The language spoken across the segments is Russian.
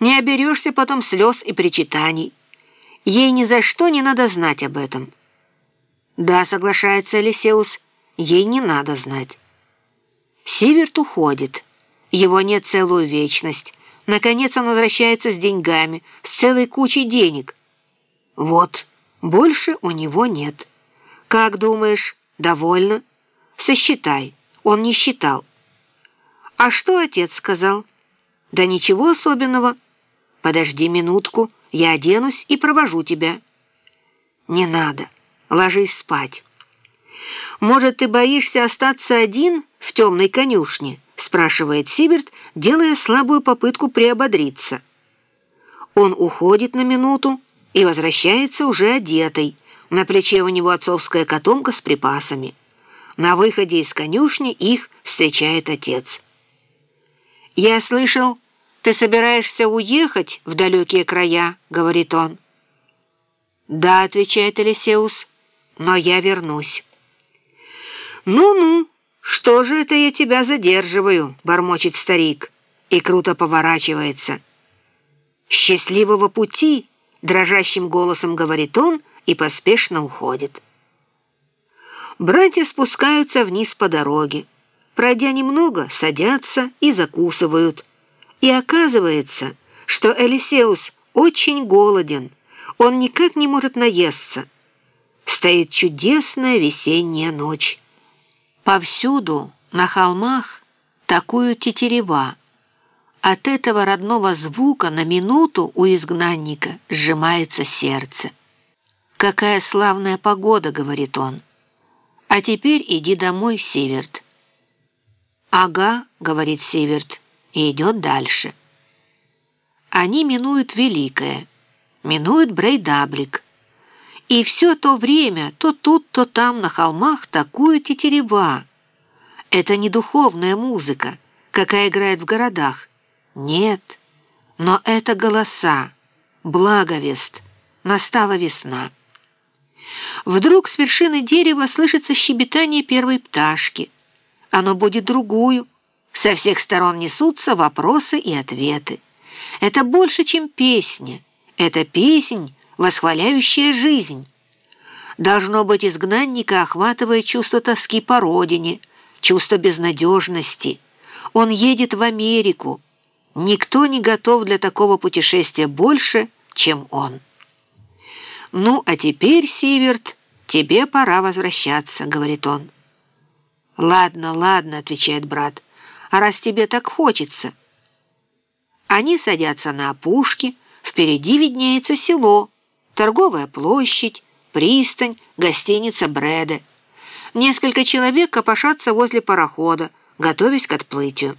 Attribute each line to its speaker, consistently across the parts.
Speaker 1: Не оберешься потом слез и причитаний. Ей ни за что не надо знать об этом. Да, соглашается Элисеус, ей не надо знать. Сиверт уходит. Его нет целую вечность. Наконец он возвращается с деньгами, с целой кучей денег. Вот, больше у него нет. Как думаешь, довольно? Сосчитай. Он не считал. А что отец сказал? Да ничего особенного. Подожди минутку, я оденусь и провожу тебя. Не надо, ложись спать. Может, ты боишься остаться один в темной конюшне? спрашивает Сиберт, делая слабую попытку приободриться. Он уходит на минуту и возвращается уже одетый. На плече у него отцовская котомка с припасами. На выходе из конюшни их встречает отец. «Я слышал, ты собираешься уехать в далекие края», — говорит он. «Да», — отвечает Элисеус, — «но я вернусь». «Ну-ну, что же это я тебя задерживаю?» — бормочет старик и круто поворачивается. «Счастливого пути!» — дрожащим голосом говорит он и поспешно уходит. Братья спускаются вниз по дороге. Пройдя немного, садятся и закусывают. И оказывается, что Элисеус очень голоден. Он никак не может наесться. Стоит чудесная весенняя ночь. Повсюду, на холмах, такую тетерева. От этого родного звука на минуту у изгнанника сжимается сердце. «Какая славная погода!» — говорит он. «А теперь иди домой, Северт». «Ага», — говорит Северт, и идет дальше. Они минуют Великое, минуют Брейдаблик. И все то время, то тут, то там на холмах такую тетерева. Это не духовная музыка, какая играет в городах. Нет, но это голоса, благовест, настала весна. Вдруг с вершины дерева слышится щебетание первой пташки. Оно будет другую. Со всех сторон несутся вопросы и ответы. Это больше, чем песня. Это песнь, восхваляющая жизнь. Должно быть, изгнанника охватывает чувство тоски по родине, чувство безнадежности. Он едет в Америку. Никто не готов для такого путешествия больше, чем он. «Ну, а теперь, Сиверт, тебе пора возвращаться», — говорит он. «Ладно, ладно», — отвечает брат, — «а раз тебе так хочется». Они садятся на опушке, впереди виднеется село, торговая площадь, пристань, гостиница Бреде. Несколько человек копошатся возле парохода, готовясь к отплытию.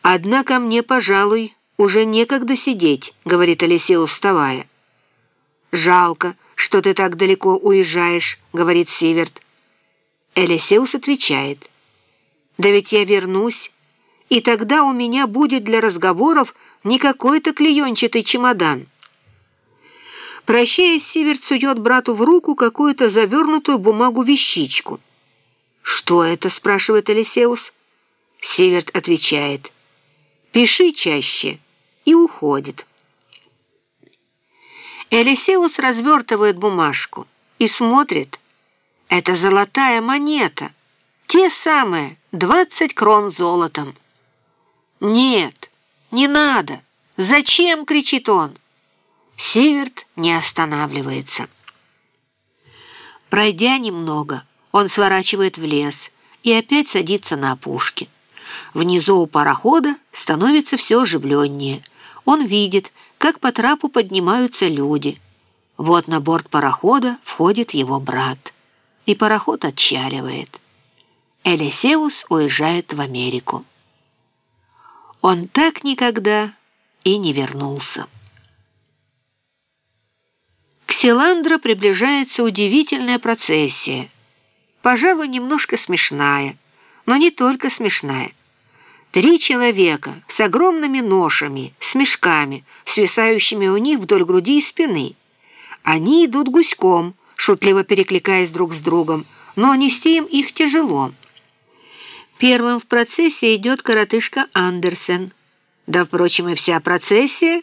Speaker 1: «Однако мне, пожалуй, уже некогда сидеть», — говорит Алисей, уставая. «Жалко, что ты так далеко уезжаешь», — говорит Сиверт. Элисеус отвечает. «Да ведь я вернусь, и тогда у меня будет для разговоров не какой-то клеенчатый чемодан». Прощаясь, Сиверт сует брату в руку какую-то завернутую бумагу-вещичку. «Что это?» — спрашивает Элисеус. Сиверт отвечает. «Пиши чаще» и уходит. Элисеус развертывает бумажку и смотрит. Это золотая монета. Те самые, двадцать крон золотом. «Нет, не надо! Зачем?» — кричит он. Сиверт не останавливается. Пройдя немного, он сворачивает в лес и опять садится на опушке. Внизу у парохода становится все оживленнее. Он видит, как по трапу поднимаются люди. Вот на борт парохода входит его брат. И пароход отчаливает. Элисеус уезжает в Америку. Он так никогда и не вернулся. К Силандро приближается удивительная процессия. Пожалуй, немножко смешная, но не только смешная. Три человека с огромными ношами, с мешками, свисающими у них вдоль груди и спины. Они идут гуськом, шутливо перекликаясь друг с другом, но нести им их тяжело. Первым в процессе идет коротышка Андерсен. Да, впрочем, и вся процессия